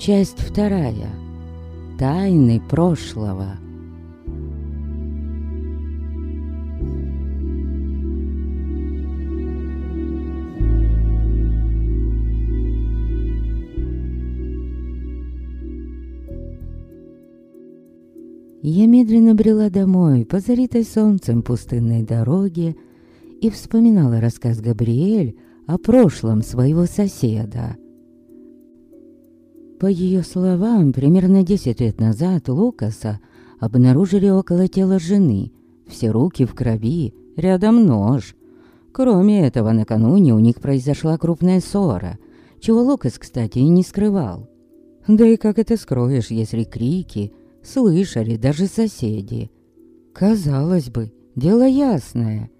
Часть вторая. Тайны прошлого. Я медленно брела домой по залитой солнцем пустынной дороге и вспоминала рассказ Габриэль о прошлом своего соседа. По ее словам, примерно 10 лет назад Лукаса обнаружили около тела жены, все руки в крови, рядом нож. Кроме этого, накануне у них произошла крупная ссора, чего Лукас, кстати, и не скрывал. Да и как это скроешь, если крики слышали даже соседи? Казалось бы, дело ясное.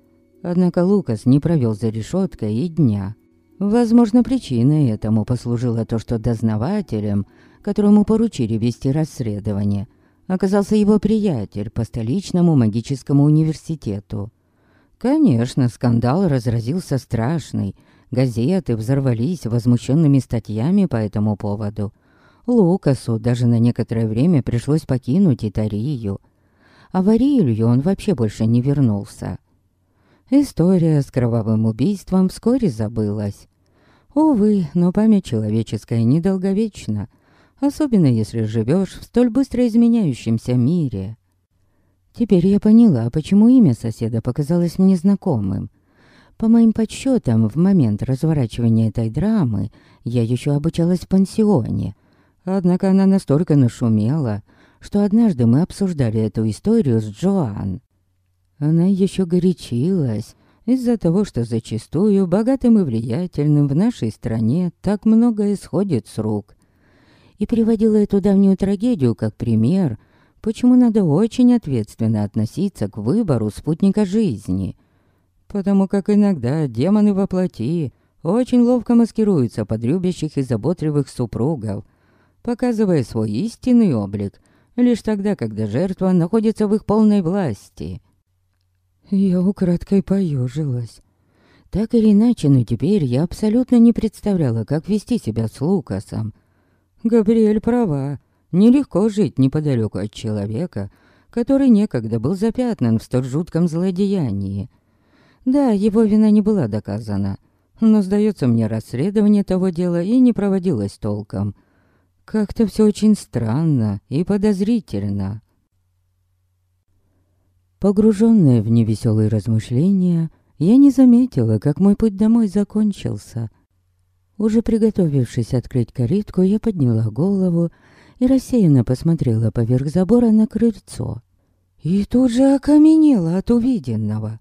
Однако Лукас не провел за решеткой и дня. Возможно, причиной этому послужило то, что дознавателем, которому поручили вести расследование, оказался его приятель по столичному магическому университету. Конечно, скандал разразился страшный. Газеты взорвались возмущенными статьями по этому поводу. Лукасу даже на некоторое время пришлось покинуть Итарию. А в Арилью он вообще больше не вернулся. История с кровавым убийством вскоре забылась. Увы, но память человеческая недолговечна, особенно если живешь в столь быстро изменяющемся мире. Теперь я поняла, почему имя соседа показалось мне знакомым. По моим подсчетам, в момент разворачивания этой драмы я еще обучалась в пансионе. Однако она настолько нашумела, что однажды мы обсуждали эту историю с Джоан. Она еще горячилась, из-за того, что зачастую богатым и влиятельным в нашей стране так много исходит с рук. И приводила эту давнюю трагедию как пример, почему надо очень ответственно относиться к выбору спутника жизни. Потому как иногда демоны во плоти очень ловко маскируются под любящих и заботливых супругов, показывая свой истинный облик лишь тогда, когда жертва находится в их полной власти. Я украдкой поежилась. Так или иначе, но теперь я абсолютно не представляла, как вести себя с Лукасом. Габриэль права. Нелегко жить неподалеку от человека, который некогда был запятнан в столь жутком злодеянии. Да, его вина не была доказана, но, сдается мне, расследование того дела и не проводилось толком. Как-то все очень странно и подозрительно. Погруженная в невеселые размышления, я не заметила, как мой путь домой закончился. Уже приготовившись открыть калитку, я подняла голову и рассеянно посмотрела поверх забора на крыльцо. И тут же окаменела от увиденного,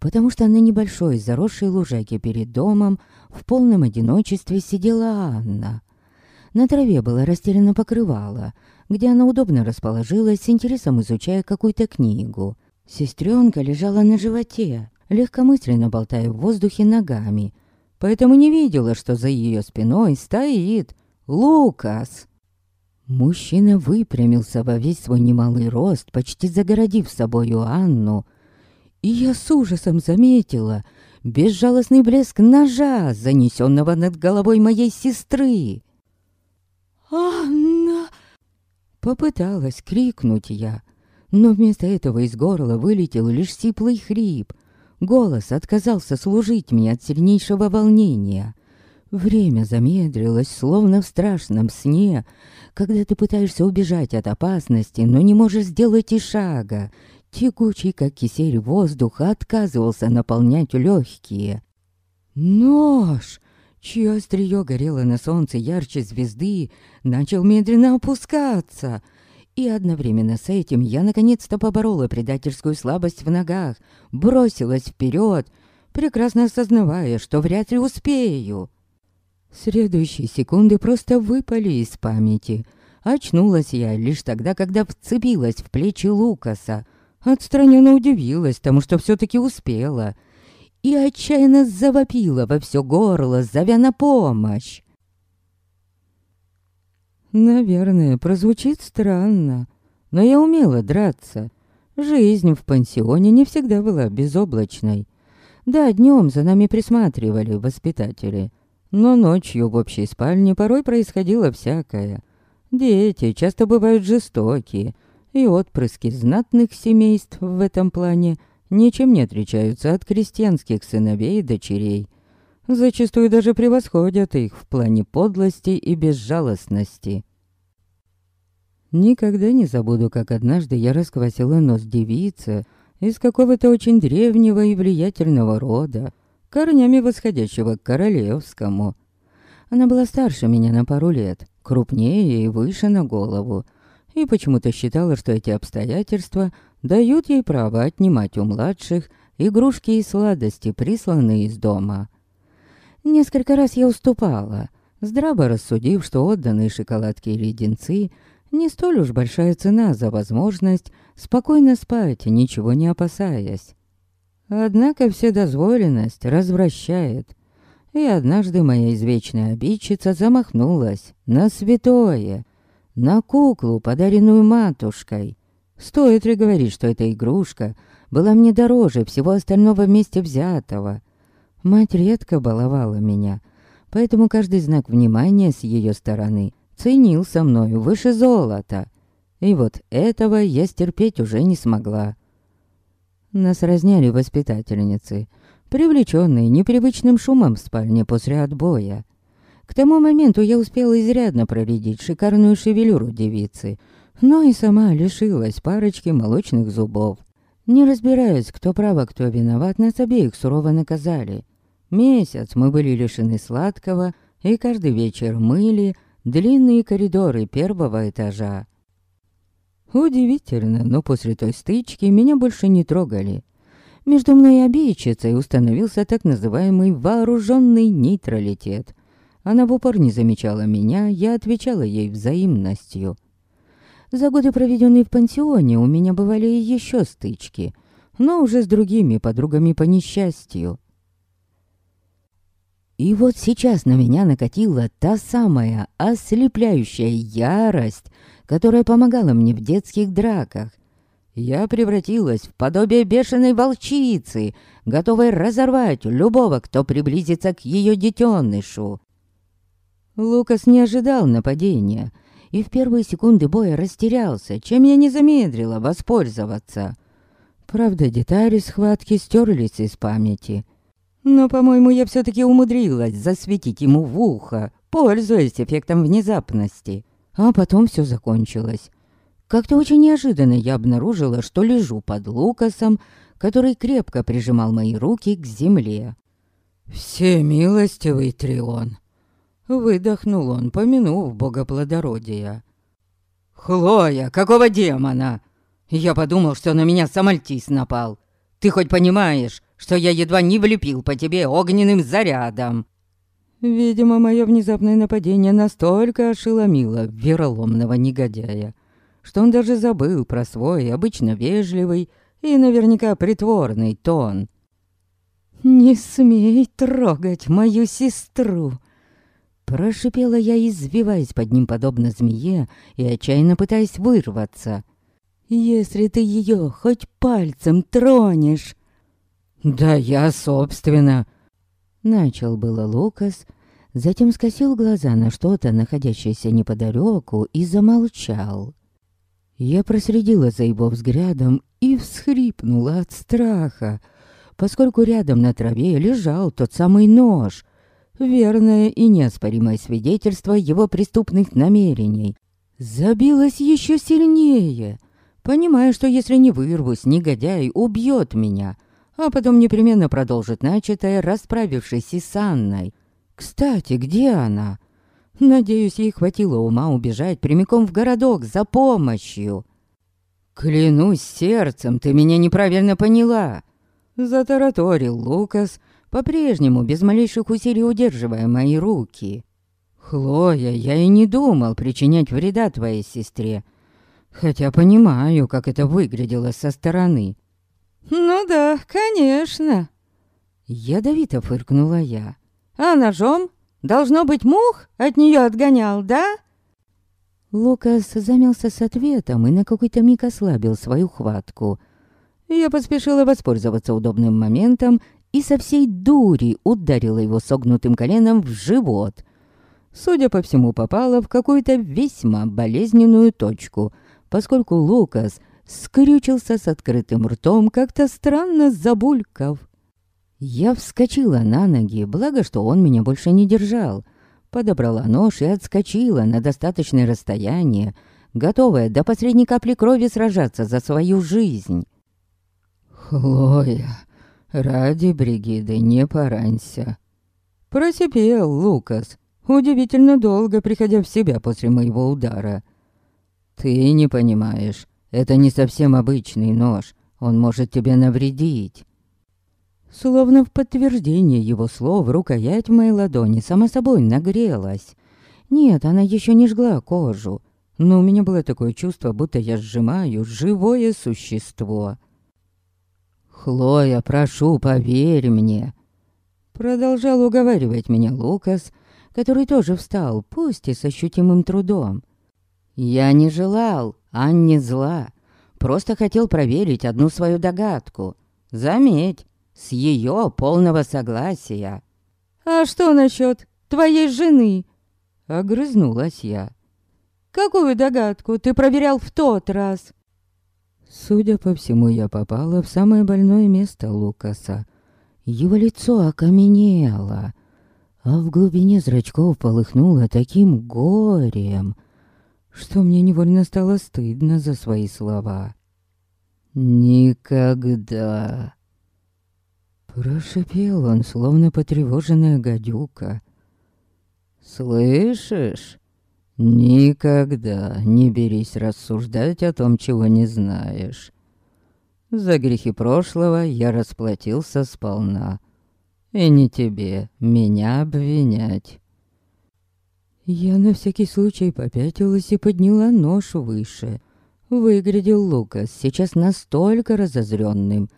потому что на небольшой заросшей лужайке перед домом в полном одиночестве сидела Анна. На траве было растеряно покрывало, где она удобно расположилась, с интересом изучая какую-то книгу. Сестренка лежала на животе, легкомысленно болтая в воздухе ногами, поэтому не видела, что за ее спиной стоит Лукас. Мужчина выпрямился во весь свой немалый рост, почти загородив собою Анну, и я с ужасом заметила безжалостный блеск ножа, занесенного над головой моей сестры. «Анна!» Попыталась крикнуть я, но вместо этого из горла вылетел лишь сиплый хрип. Голос отказался служить мне от сильнейшего волнения. Время замедлилось, словно в страшном сне, когда ты пытаешься убежать от опасности, но не можешь сделать и шага. Текучий, как кисель, воздух отказывался наполнять легкие. Нож, чье острие горело на солнце ярче звезды, начал медленно опускаться — и одновременно с этим я наконец-то поборола предательскую слабость в ногах, бросилась вперед, прекрасно осознавая, что вряд ли успею. Следующие секунды просто выпали из памяти. Очнулась я лишь тогда, когда вцепилась в плечи Лукаса. Отстраненно удивилась тому, что все-таки успела. И отчаянно завопила во все горло, зовя на помощь. Наверное, прозвучит странно, но я умела драться. Жизнь в пансионе не всегда была безоблачной. Да, днем за нами присматривали воспитатели, Но ночью в общей спальне порой происходило всякое. Дети часто бывают жестокие, и отпрыски знатных семейств в этом плане ничем не отличаются от крестьянских сыновей и дочерей. Зачастую даже превосходят их в плане подлости и безжалостности. Никогда не забуду, как однажды я расквасила нос девице из какого-то очень древнего и влиятельного рода, корнями восходящего к королевскому. Она была старше меня на пару лет, крупнее и выше на голову, и почему-то считала, что эти обстоятельства дают ей право отнимать у младших игрушки и сладости, присланные из дома. Несколько раз я уступала, здраво рассудив, что отданные шоколадки и леденцы не столь уж большая цена за возможность спокойно спать, ничего не опасаясь. Однако вседозволенность развращает. И однажды моя извечная обидчица замахнулась на святое, на куклу, подаренную матушкой. Стоит ли говорить, что эта игрушка была мне дороже всего остального вместе взятого? Мать редко баловала меня, поэтому каждый знак внимания с ее стороны ценился мною выше золота. И вот этого я стерпеть уже не смогла. Нас разняли воспитательницы, привлеченные непривычным шумом в спальне после отбоя. К тому моменту я успела изрядно проредить шикарную шевелюру девицы, но и сама лишилась парочки молочных зубов. Не разбираясь, кто прав, а кто виноват, нас обеих сурово наказали. Месяц мы были лишены сладкого, и каждый вечер мыли длинные коридоры первого этажа. Удивительно, но после той стычки меня больше не трогали. Между мной и обидчицей установился так называемый вооруженный нейтралитет. Она в упор не замечала меня, я отвечала ей взаимностью. За годы, проведенные в пансионе, у меня бывали и еще стычки, но уже с другими подругами по несчастью. И вот сейчас на меня накатила та самая ослепляющая ярость, которая помогала мне в детских драках. Я превратилась в подобие бешеной волчицы, готовой разорвать любого, кто приблизится к ее детенышу. Лукас не ожидал нападения и в первые секунды боя растерялся, чем я не замедлила воспользоваться. Правда, детали схватки стерлись из памяти. Но, по-моему, я все-таки умудрилась засветить ему в ухо, пользуясь эффектом внезапности. А потом все закончилось. Как-то очень неожиданно я обнаружила, что лежу под Лукасом, который крепко прижимал мои руки к земле. «Всемилостивый Трион!» Выдохнул он, помянув бога плодородия. «Хлоя, какого демона?» Я подумал, что на меня Самальтис напал. Ты хоть понимаешь, что я едва не влепил по тебе огненным зарядом?» Видимо, мое внезапное нападение настолько ошеломило вероломного негодяя, что он даже забыл про свой обычно вежливый и наверняка притворный тон. «Не смей трогать мою сестру!» Прошипела я, извиваясь под ним подобно змее и отчаянно пытаясь вырваться. «Если ты ее хоть пальцем тронешь...» «Да я, собственно...» Начал было Лукас, затем скосил глаза на что-то, находящееся неподалеку, и замолчал. Я проследила за его взглядом и всхрипнула от страха, поскольку рядом на траве лежал тот самый нож, верное и неоспоримое свидетельство его преступных намерений. Забилась еще сильнее, понимая, что если не вырвусь, негодяй убьет меня — а потом непременно продолжит начатое, расправившись и с Анной. Кстати, где она? Надеюсь, ей хватило ума убежать прямиком в городок за помощью. «Клянусь сердцем, ты меня неправильно поняла!» Затараторил Лукас, по-прежнему без малейших усилий удерживая мои руки. «Хлоя, я и не думал причинять вреда твоей сестре, хотя понимаю, как это выглядело со стороны. «Ну да, конечно!» Ядовито фыркнула я. «А ножом? Должно быть, мух от нее отгонял, да?» Лукас замялся с ответом и на какой-то миг ослабил свою хватку. Я поспешила воспользоваться удобным моментом и со всей дури ударила его согнутым коленом в живот. Судя по всему, попала в какую-то весьма болезненную точку, поскольку Лукас скрючился с открытым ртом, как-то странно забулькав. Я вскочила на ноги, благо, что он меня больше не держал. Подобрала нож и отскочила на достаточное расстояние, готовая до последней капли крови сражаться за свою жизнь. «Хлоя, ради Бригиды не поранься!» Просипел Лукас, удивительно долго приходя в себя после моего удара. «Ты не понимаешь, это не совсем обычный нож, он может тебе навредить». Словно в подтверждение его слов, рукоять в моей ладони сама собой нагрелась. Нет, она еще не жгла кожу, но у меня было такое чувство, будто я сжимаю живое существо. «Хлоя, прошу, поверь мне!» Продолжал уговаривать меня Лукас, который тоже встал, пусть и с ощутимым трудом. «Я не желал, а не зла. Просто хотел проверить одну свою догадку. Заметь, с ее полного согласия. «А что насчет твоей жены?» Огрызнулась я. «Какую догадку ты проверял в тот раз?» Судя по всему, я попала в самое больное место Лукаса. Его лицо окаменело, а в глубине зрачков полыхнуло таким горем, что мне невольно стало стыдно за свои слова. «Никогда!» Прошипел он, словно потревоженная гадюка. «Слышишь? Никогда не берись рассуждать о том, чего не знаешь. За грехи прошлого я расплатился сполна. И не тебе меня обвинять». Я на всякий случай попятилась и подняла нож выше. Выглядел Лукас сейчас настолько разозренным,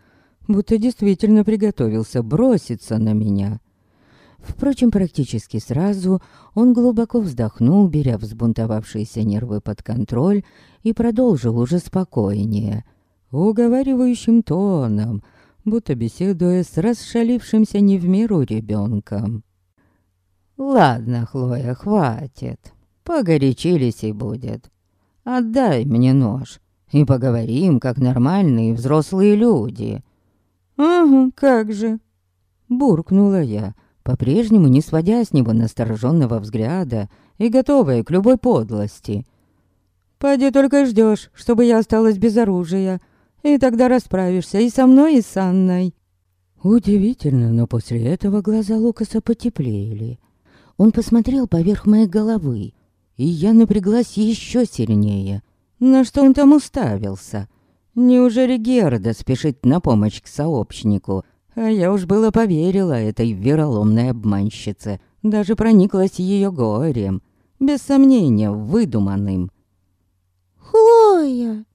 будто действительно приготовился броситься на меня. Впрочем, практически сразу он глубоко вздохнул, беря взбунтовавшиеся нервы под контроль, и продолжил уже спокойнее, уговаривающим тоном, будто беседуя с расшалившимся не в меру ребенком. «Ладно, Хлоя, хватит. Погорячились и будет. Отдай мне нож, и поговорим, как нормальные взрослые люди. «Ага, как же!» Буркнула я, по-прежнему не сводя с него настороженного взгляда и готовая к любой подлости. «Поди только ждешь, чтобы я осталась без оружия, и тогда расправишься и со мной, и с Анной». Удивительно, но после этого глаза Лукаса потеплели. Он посмотрел поверх моей головы, и я напряглась еще сильнее. На что он там уставился? Неужели Герда спешит на помощь к сообщнику? А я уж было поверила этой вероломной обманщице. Даже прониклась ее горем. Без сомнения, выдуманным. «Хлоя!»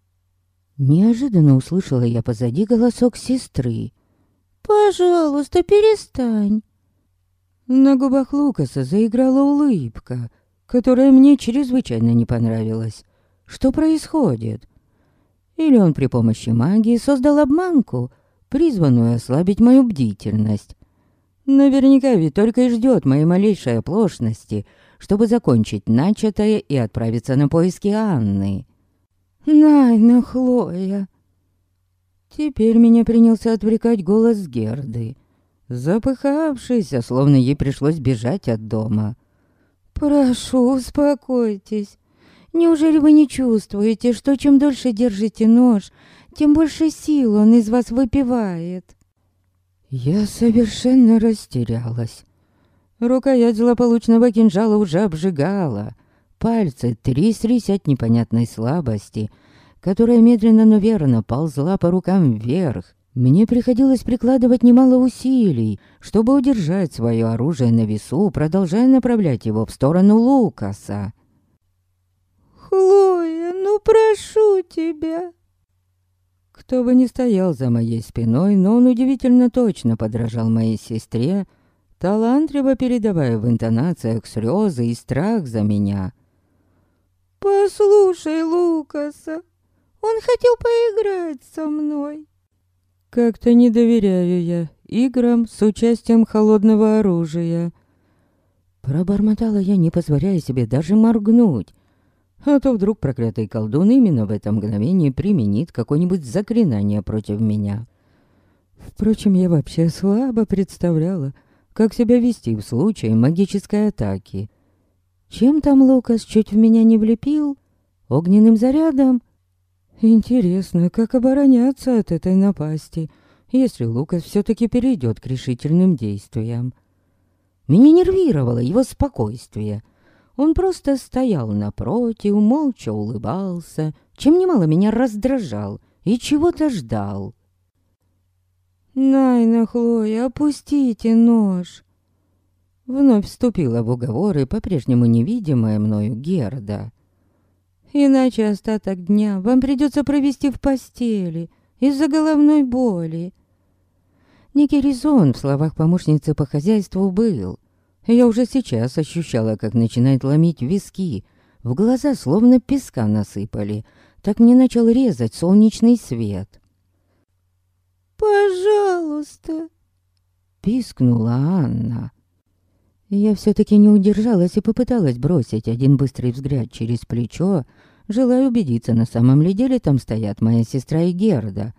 Неожиданно услышала я позади голосок сестры. «Пожалуйста, перестань!» На губах Лукаса заиграла улыбка, которая мне чрезвычайно не понравилась. Что происходит? Или он при помощи магии создал обманку, призванную ослабить мою бдительность. Наверняка ведь только и ждет моей малейшей оплошности, чтобы закончить начатое и отправиться на поиски Анны. «Найна, Хлоя!» Теперь меня принялся отвлекать голос Герды, запыхавшийся, словно ей пришлось бежать от дома. «Прошу, успокойтесь. Неужели вы не чувствуете, что чем дольше держите нож, тем больше сил он из вас выпивает?» Я совершенно растерялась. Рукоять злополучного кинжала уже обжигала. Пальцы тряслись от непонятной слабости, которая медленно, но верно ползла по рукам вверх. Мне приходилось прикладывать немало усилий, чтобы удержать свое оружие на весу, продолжая направлять его в сторону Лукаса. Хлоя, ну прошу тебя!» Кто бы ни стоял за моей спиной, но он удивительно точно подражал моей сестре, талантливо передавая в интонациях слезы и страх за меня. «Послушай Лукаса, он хотел поиграть со мной». Как-то не доверяю я играм с участием холодного оружия. Пробормотала я, не позволяя себе даже моргнуть. А то вдруг проклятый колдун именно в это мгновение применит какое-нибудь заклинание против меня. Впрочем, я вообще слабо представляла, как себя вести в случае магической атаки. Чем там Лукас чуть в меня не влепил? Огненным зарядом? Интересно, как обороняться от этой напасти, если Лукас все-таки перейдет к решительным действиям. Меня нервировало его спокойствие. Он просто стоял напротив, молча улыбался, чем немало меня раздражал и чего-то ждал. «Найна, Хлоя, опустите нож!» Вновь вступила в уговоры по-прежнему невидимая мною Герда. «Иначе остаток дня вам придется провести в постели из-за головной боли». Некий резон в словах помощницы по хозяйству был. Я уже сейчас ощущала, как начинает ломить виски. В глаза словно песка насыпали. Так мне начал резать солнечный свет. «Пожалуйста!» Пискнула Анна. Я все-таки не удержалась и попыталась бросить один быстрый взгляд через плечо, желая убедиться, на самом ли деле там стоят моя сестра и Герда.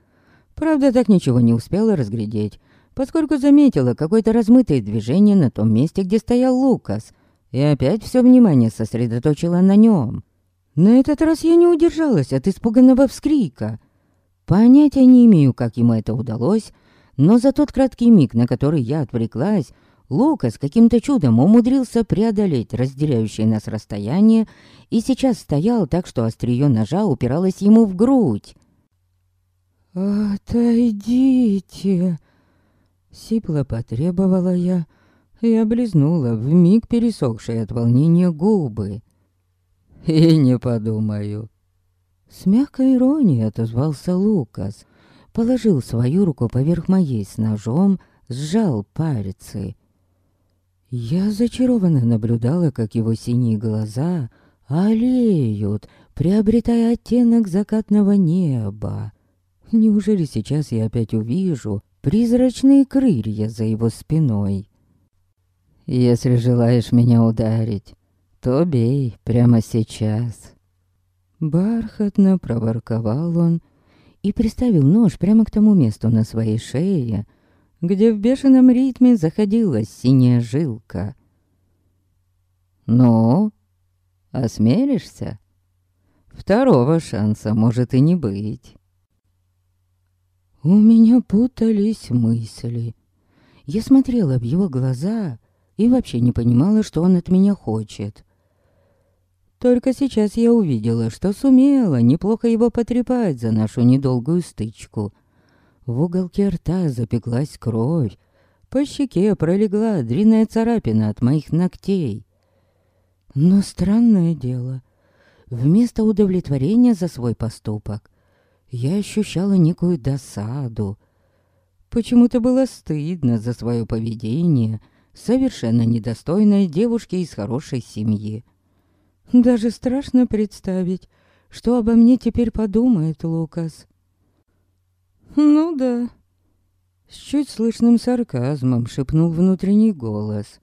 Правда, так ничего не успела разглядеть, поскольку заметила какое-то размытое движение на том месте, где стоял Лукас, и опять все внимание сосредоточила на нем. На этот раз я не удержалась от испуганного вскрика — Понятия не имею, как ему это удалось, но за тот краткий миг, на который я отвлеклась, Лукас каким-то чудом умудрился преодолеть разделяющее нас расстояние и сейчас стоял так, что острие ножа упиралось ему в грудь. «Отойдите!» Сипло потребовала я и облизнула в миг пересохшие от волнения губы. «И не подумаю», с мягкой иронией отозвался Лукас, положил свою руку поверх моей с ножом, сжал пальцы. Я зачарованно наблюдала, как его синие глаза олеют, приобретая оттенок закатного неба. Неужели сейчас я опять увижу призрачные крылья за его спиной? Если желаешь меня ударить, то бей прямо сейчас. Бархатно проворковал он и приставил нож прямо к тому месту на своей шее, где в бешеном ритме заходила синяя жилка. «Ну, осмелишься? Второго шанса может и не быть». У меня путались мысли. Я смотрела в его глаза и вообще не понимала, что он от меня хочет. Только сейчас я увидела, что сумела неплохо его потрепать за нашу недолгую стычку. В уголке рта запеклась кровь, по щеке пролегла длинная царапина от моих ногтей. Но странное дело, вместо удовлетворения за свой поступок, я ощущала некую досаду. Почему-то было стыдно за свое поведение, совершенно недостойной девушки из хорошей семьи. Даже страшно представить, что обо мне теперь подумает Лукас. Ну да, с чуть слышным сарказмом шепнул внутренний голос.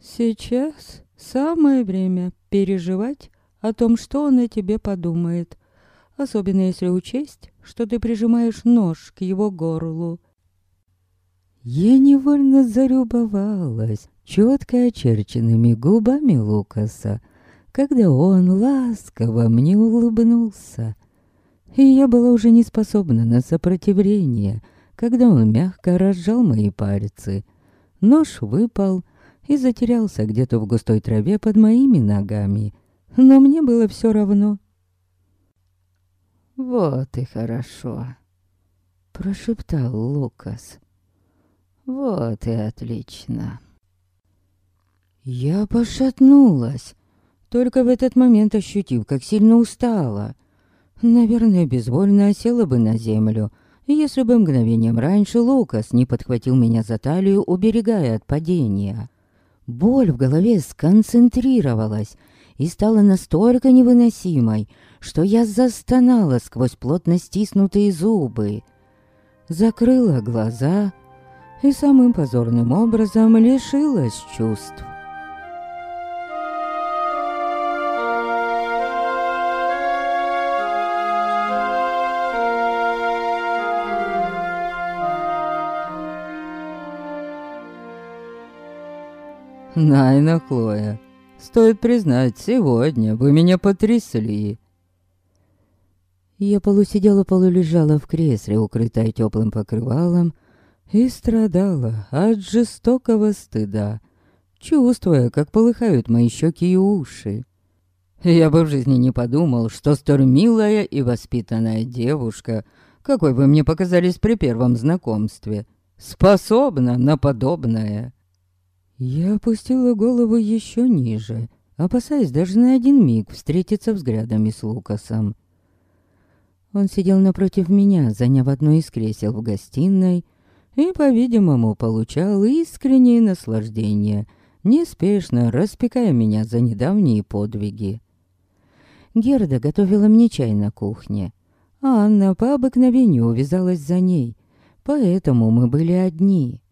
Сейчас самое время переживать о том, что он о тебе подумает, особенно если учесть, что ты прижимаешь нож к его горлу. Я невольно зарюбовалась четко очерченными губами Лукаса, когда он ласково мне улыбнулся. И я была уже не способна на сопротивление, когда он мягко разжал мои пальцы. Нож выпал и затерялся где-то в густой траве под моими ногами. Но мне было все равно. «Вот и хорошо», — прошептал Лукас. «Вот и отлично». Я пошатнулась, только в этот момент ощутив, как сильно устала. Наверное, безвольно осела бы на землю, если бы мгновением раньше Лукас не подхватил меня за талию, уберегая от падения. Боль в голове сконцентрировалась и стала настолько невыносимой, что я застонала сквозь плотно стиснутые зубы. Закрыла глаза, и самым позорным образом лишилась чувств. Найна Хлоя, стоит признать, сегодня вы меня потрясли. Я полусидела, полулежала в кресле, укрытая теплым покрывалом, и страдала от жестокого стыда, чувствуя, как полыхают мои щеки и уши. Я бы в жизни не подумал, что столь милая и воспитанная девушка, какой вы мне показались при первом знакомстве, способна на подобное. Я опустила голову еще ниже, опасаясь даже на один миг встретиться взглядами с Лукасом. Он сидел напротив меня, заняв одно из кресел в гостиной, и, по-видимому, получал искреннее наслаждение, неспешно распекая меня за недавние подвиги. Герда готовила мне чай на кухне, а Анна по обыкновению увязалась за ней, поэтому мы были одни.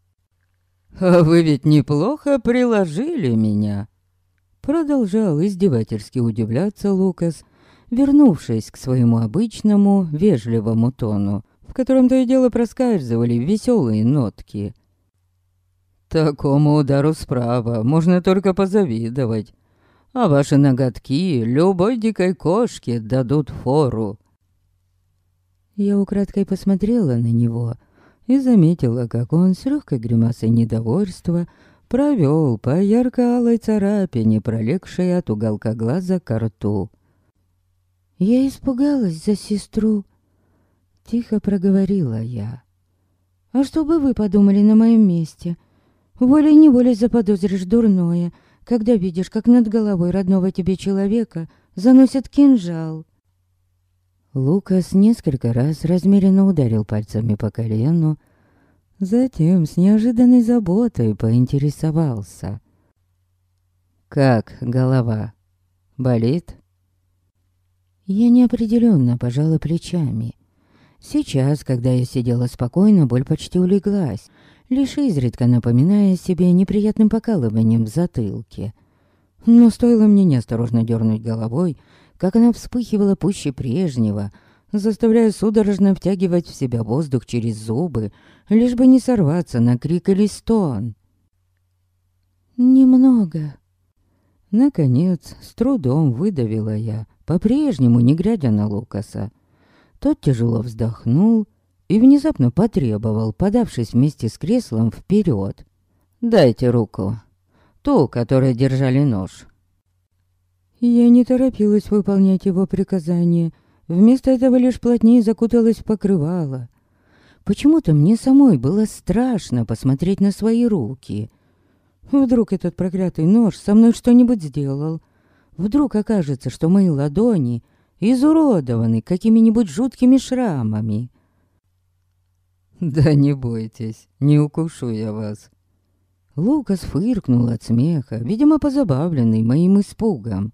«А вы ведь неплохо приложили меня!» Продолжал издевательски удивляться Лукас, вернувшись к своему обычному вежливому тону, в котором то и дело проскальзывали веселые нотки. «Такому удару справа можно только позавидовать, а ваши ноготки любой дикой кошке дадут фору». Я украдкой посмотрела на него — и заметила, как он с легкой гримасой недовольства провел по ярко-алой царапине, пролегшей от уголка глаза к рту. «Я испугалась за сестру», — тихо проговорила я. «А что бы вы подумали на моем месте? Волей-неволей заподозришь дурное, когда видишь, как над головой родного тебе человека заносят кинжал». Лукас несколько раз размеренно ударил пальцами по колену, затем с неожиданной заботой поинтересовался. «Как голова? Болит?» Я неопределенно пожала плечами. Сейчас, когда я сидела спокойно, боль почти улеглась, лишь изредка напоминая себе неприятным покалыванием в затылке. Но стоило мне неосторожно дернуть головой, как она вспыхивала пуще прежнего, заставляя судорожно втягивать в себя воздух через зубы, лишь бы не сорваться на крик или стон. «Немного». Наконец, с трудом выдавила я, по-прежнему не глядя на Лукаса. Тот тяжело вздохнул и внезапно потребовал, подавшись вместе с креслом вперед. «Дайте руку. Ту, которой держали нож». Я не торопилась выполнять его приказание. Вместо этого лишь плотнее закуталась в покрывало. Почему-то мне самой было страшно посмотреть на свои руки. Вдруг этот проклятый нож со мной что-нибудь сделал. Вдруг окажется, что мои ладони изуродованы какими-нибудь жуткими шрамами. «Да не бойтесь, не укушу я вас». Лукас фыркнул от смеха, видимо, позабавленный моим испугом.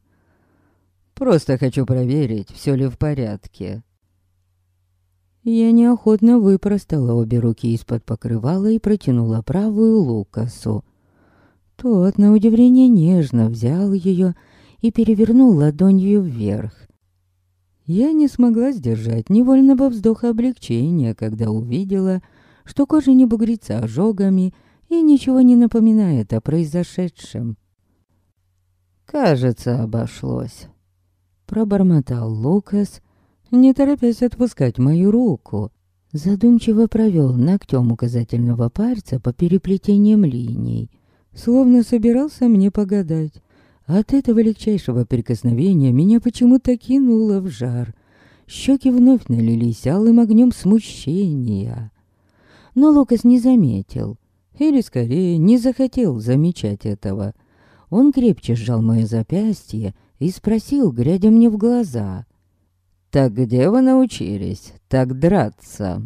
Просто хочу проверить, все ли в порядке. Я неохотно выпростала обе руки из-под покрывала и протянула правую Лукасу. Тот, на удивление, нежно взял ее и перевернул ладонью вверх. Я не смогла сдержать невольного вздоха облегчения, когда увидела, что кожа не бугрится ожогами и ничего не напоминает о произошедшем. Кажется, обошлось. Пробормотал Лукас, не торопясь отпускать мою руку. Задумчиво провел ногтем указательного пальца по переплетениям линий, словно собирался мне погадать. От этого легчайшего прикосновения меня почему-то кинуло в жар. Щеки вновь налились алым огнем смущения. Но Лукас не заметил, или скорее не захотел замечать этого. Он крепче сжал мое запястье и спросил, глядя мне в глаза. «Так где вы научились так драться?»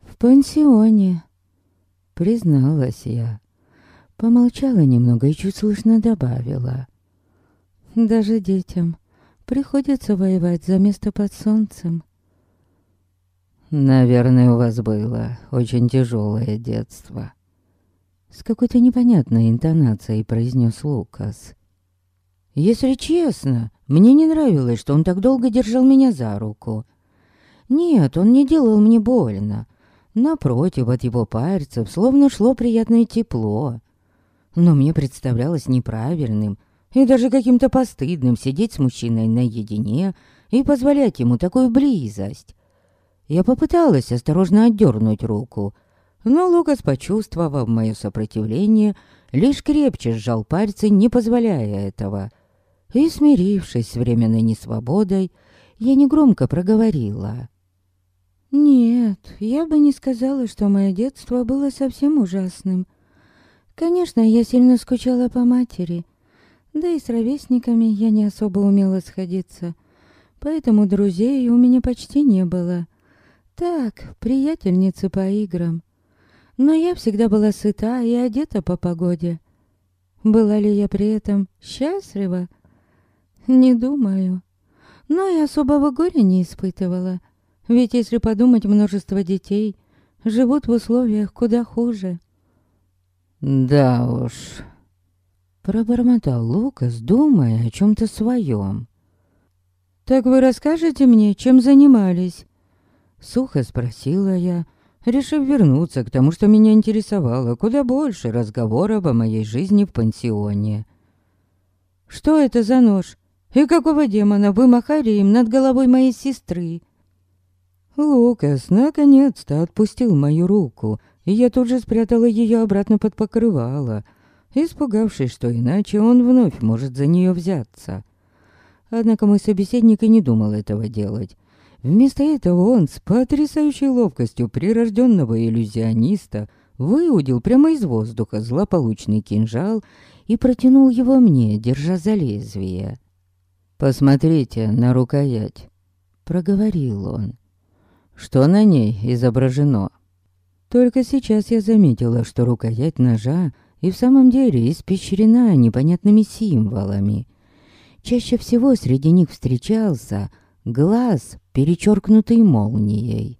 «В пансионе», — призналась я. Помолчала немного и чуть слышно добавила. «Даже детям приходится воевать за место под солнцем». Наверное, у вас было очень тяжелое детство. С какой-то непонятной интонацией произнес Лукас. Если честно, мне не нравилось, что он так долго держал меня за руку. Нет, он не делал мне больно. Напротив, от его пальцев словно шло приятное тепло. Но мне представлялось неправильным и даже каким-то постыдным сидеть с мужчиной наедине и позволять ему такую близость. Я попыталась осторожно отдернуть руку, но Лукас, почувствовав мое сопротивление, лишь крепче сжал пальцы, не позволяя этого. И, смирившись с временной несвободой, я негромко проговорила. «Нет, я бы не сказала, что мое детство было совсем ужасным. Конечно, я сильно скучала по матери, да и с ровесниками я не особо умела сходиться, поэтому друзей у меня почти не было. Так, приятельницы по играм. Но я всегда была сыта и одета по погоде. Была ли я при этом счастлива? Не думаю. Но и особого горя не испытывала. Ведь если подумать, множество детей живут в условиях куда хуже. «Да уж», — пробормотал Лукас, думая о чем-то своем. «Так вы расскажете мне, чем занимались?» Сухо спросила я, решив вернуться к тому, что меня интересовало куда больше разговоров о моей жизни в пансионе. «Что это за нож? И какого демона вы махали им над головой моей сестры?» Лукас наконец-то отпустил мою руку, и я тут же спрятала ее обратно под покрывало, испугавшись, что иначе он вновь может за нее взяться. Однако мой собеседник и не думал этого делать. Вместо этого он с потрясающей ловкостью прирожденного иллюзиониста выудил прямо из воздуха злополучный кинжал и протянул его мне, держа за лезвие. «Посмотрите на рукоять», — проговорил он. «Что на ней изображено?» Только сейчас я заметила, что рукоять ножа и в самом деле испещрена непонятными символами. Чаще всего среди них встречался глаз, перечеркнутый молнией.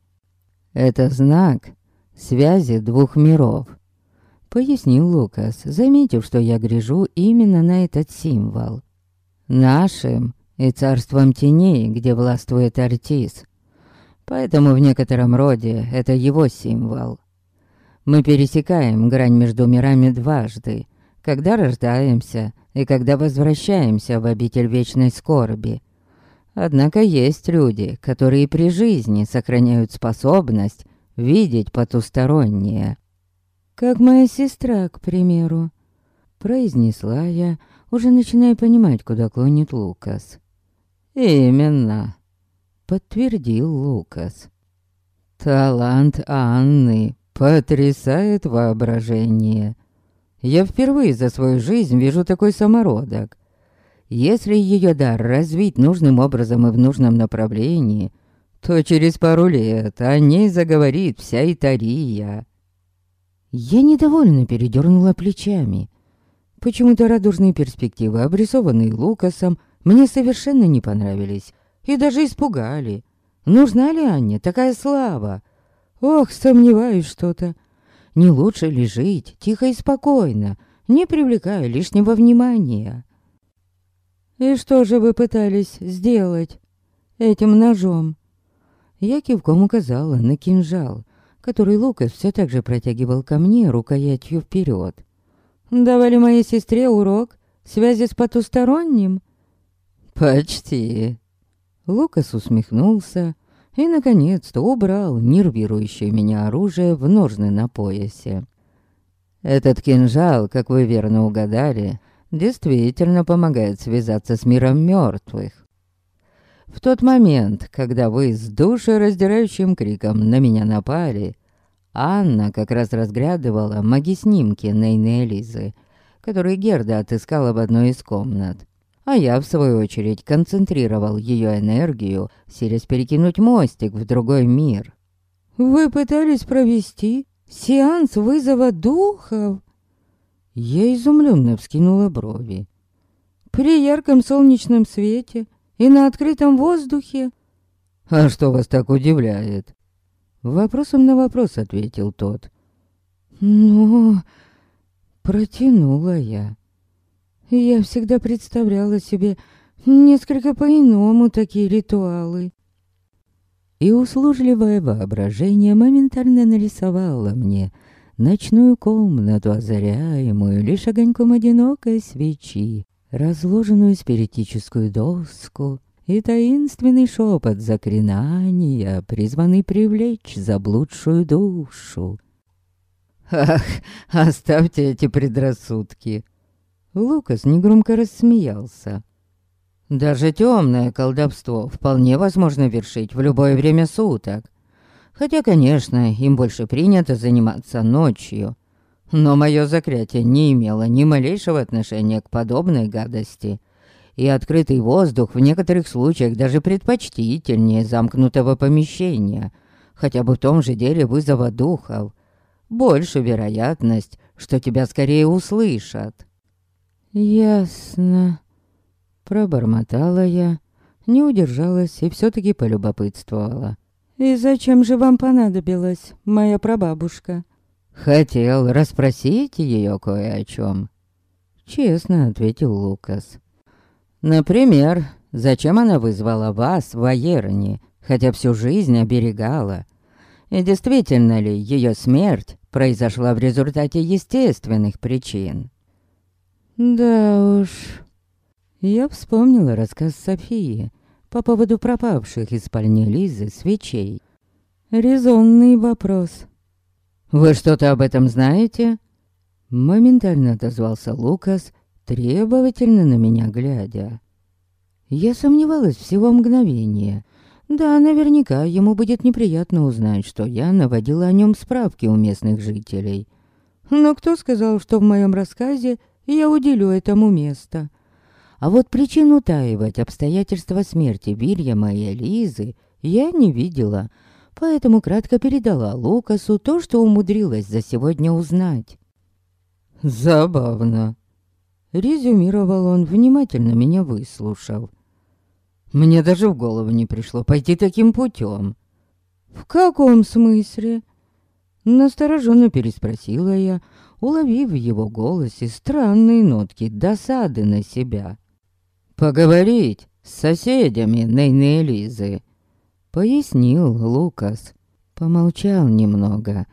«Это знак связи двух миров», — пояснил Лукас, заметив, что я грежу именно на этот символ. «Нашим и царством теней, где властвует Артис. Поэтому в некотором роде это его символ. Мы пересекаем грань между мирами дважды, когда рождаемся и когда возвращаемся в обитель вечной скорби. Однако есть люди, которые при жизни сохраняют способность видеть потустороннее. «Как моя сестра, к примеру», — произнесла я, уже начиная понимать, куда клонит Лукас. «Именно», — подтвердил Лукас. «Талант Анны потрясает воображение. Я впервые за свою жизнь вижу такой самородок. Если ее дар развить нужным образом и в нужном направлении, то через пару лет о ней заговорит вся Итария. Я недовольно передернула плечами. Почему-то радужные перспективы, обрисованные Лукасом, мне совершенно не понравились и даже испугали. Нужна ли Анне такая слава? Ох, сомневаюсь что-то. Не лучше ли жить тихо и спокойно, не привлекая лишнего внимания? «И что же вы пытались сделать этим ножом?» Я кивком указала на кинжал, который Лукас все так же протягивал ко мне рукоятью вперед. «Давали моей сестре урок связи с потусторонним?» «Почти». Лукас усмехнулся и, наконец-то, убрал нервирующее меня оружие в ножны на поясе. «Этот кинжал, как вы верно угадали, действительно помогает связаться с миром мертвых. В тот момент, когда вы с душераздирающим криком на меня напали, Анна как раз разглядывала маги-снимки Нейны Элизы, которые Герда отыскала в одной из комнат. А я, в свою очередь, концентрировал ее энергию, силясь перекинуть мостик в другой мир. «Вы пытались провести сеанс вызова духов?» Я изумленно вскинула брови. «При ярком солнечном свете и на открытом воздухе?» «А что вас так удивляет?» Вопросом на вопрос ответил тот. «Ну...» Протянула я. Я всегда представляла себе несколько по-иному такие ритуалы. И услужливое воображение моментально нарисовало мне ночную комнату, озаряемую лишь огоньком одинокой свечи, разложенную спиритическую доску и таинственный шепот заклинания, призванный привлечь заблудшую душу. «Ах, оставьте эти предрассудки!» Лукас негромко рассмеялся. «Даже темное колдовство вполне возможно вершить в любое время суток. Хотя, конечно, им больше принято заниматься ночью. Но мое заклятие не имело ни малейшего отношения к подобной гадости. И открытый воздух в некоторых случаях даже предпочтительнее замкнутого помещения, хотя бы в том же деле вызова духов. Больше вероятность, что тебя скорее услышат. «Ясно», — пробормотала я, не удержалась и все таки полюбопытствовала. «И зачем же вам понадобилась моя прабабушка?» «Хотел расспросить ее кое о чем. Честно ответил Лукас. «Например, зачем она вызвала вас в Аерне, хотя всю жизнь оберегала? И действительно ли ее смерть произошла в результате естественных причин?» «Да уж...» Я вспомнила рассказ Софии по поводу пропавших из спальни Лизы свечей. Резонный вопрос. «Вы что-то об этом знаете?» Моментально отозвался Лукас, требовательно на меня глядя. Я сомневалась всего мгновения. Да, наверняка ему будет неприятно узнать, что я наводила о нем справки у местных жителей. Но кто сказал, что в моем рассказе я уделю этому место? А вот причину утаивать обстоятельства смерти Вильяма и Элизы я не видела, поэтому кратко передала Лукасу то, что умудрилась за сегодня узнать. «Забавно», — резюмировал он, внимательно меня выслушав. «Мне даже в голову не пришло пойти таким путем». «В каком смысле?» Настороженно переспросила я, уловив в его голосе странные нотки досады на себя. «Поговорить с соседями Нейны Элизы», — пояснил Лукас. Помолчал немного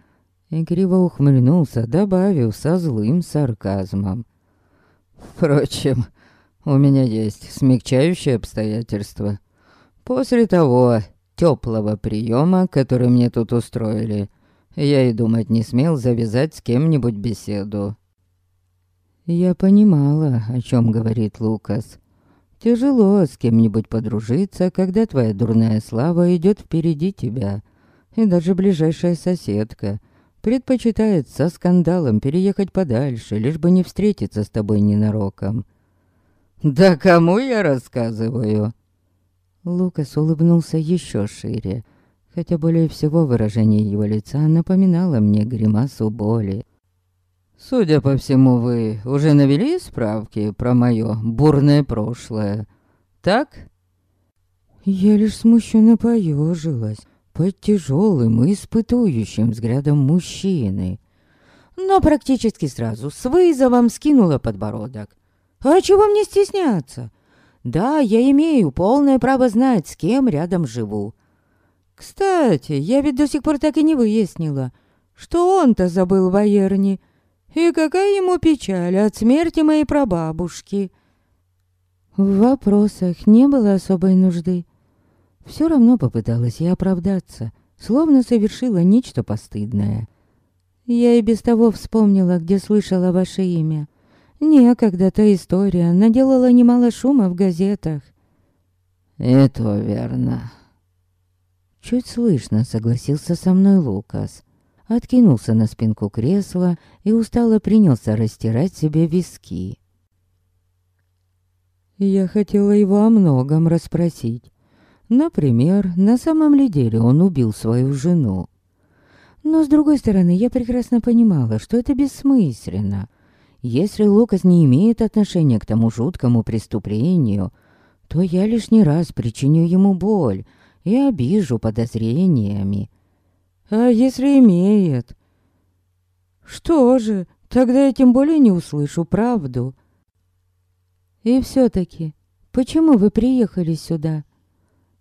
и криво ухмыльнулся, добавив со злым сарказмом. «Впрочем, у меня есть смягчающие обстоятельства. После того теплого приема, который мне тут устроили, я и думать не смел завязать с кем-нибудь беседу». Я понимала, о чем говорит Лукас. Тяжело с кем-нибудь подружиться, когда твоя дурная слава идет впереди тебя. И даже ближайшая соседка предпочитает со скандалом переехать подальше, лишь бы не встретиться с тобой ненароком. «Да кому я рассказываю?» Лукас улыбнулся еще шире, хотя более всего выражение его лица напоминало мне гримасу боли. Судя по всему, вы уже навели справки про мое бурное прошлое, так? Я лишь смущенно поежилась под тяжелым и испытующим взглядом мужчины. Но практически сразу с вызовом скинула подбородок. «А чего мне стесняться? Да, я имею полное право знать, с кем рядом живу. Кстати, я ведь до сих пор так и не выяснила, что он-то забыл в Аерне, и какая ему печаль от смерти моей прабабушки? В вопросах не было особой нужды. Все равно попыталась я оправдаться, словно совершила нечто постыдное. Я и без того вспомнила, где слышала ваше имя. Некогда та история наделала немало шума в газетах. «Это верно». Чуть слышно согласился со мной Лукас откинулся на спинку кресла и устало принялся растирать себе виски. Я хотела его о многом расспросить. Например, на самом ли деле он убил свою жену. Но с другой стороны, я прекрасно понимала, что это бессмысленно. Если Лукас не имеет отношения к тому жуткому преступлению, то я лишний раз причиню ему боль и обижу подозрениями. А если имеет? Что же, тогда я тем более не услышу правду. И все-таки, почему вы приехали сюда?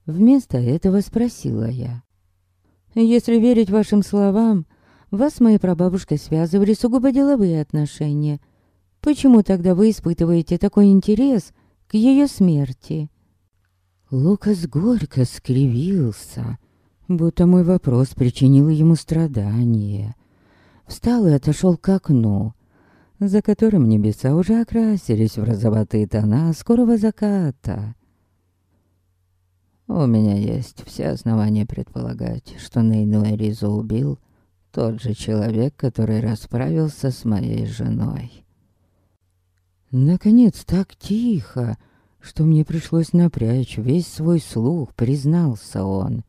Вместо этого спросила я. Если верить вашим словам, вас с моей прабабушкой связывали сугубо деловые отношения. Почему тогда вы испытываете такой интерес к ее смерти?» Лукас горько скривился, будто мой вопрос причинил ему страдания. Встал и отошел к окну, за которым небеса уже окрасились в розоватые тона скорого заката. У меня есть все основания предполагать, что Нейну Эризу убил тот же человек, который расправился с моей женой. Наконец, так тихо, что мне пришлось напрячь весь свой слух, признался он.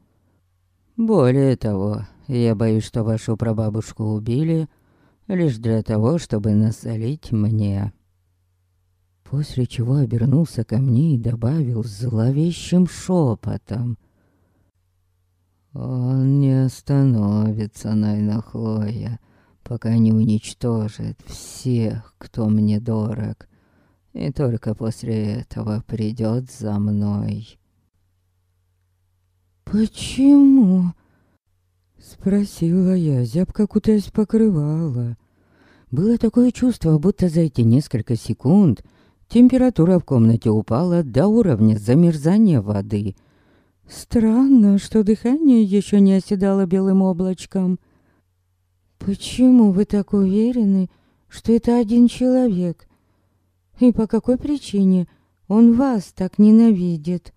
Более того, я боюсь, что вашу прабабушку убили лишь для того, чтобы насолить мне. После чего обернулся ко мне и добавил зловещим шепотом. Он не остановится, Найна Хлоя, пока не уничтожит всех, кто мне дорог. И только после этого придет за мной. «Почему?» Спросила я, зябко кутаясь покрывала. Было такое чувство, будто за эти несколько секунд температура в комнате упала до уровня замерзания воды. Странно, что дыхание еще не оседало белым облачком. «Почему вы так уверены, что это один человек? И по какой причине он вас так ненавидит?»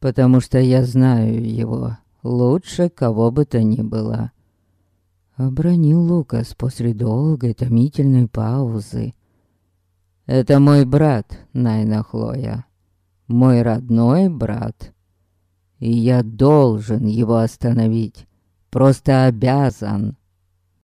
«Потому что я знаю его лучше кого бы то ни было». Обронил Лукас после долгой томительной паузы. «Это мой брат, Найна Хлоя. Мой родной брат» и я должен его остановить. Просто обязан.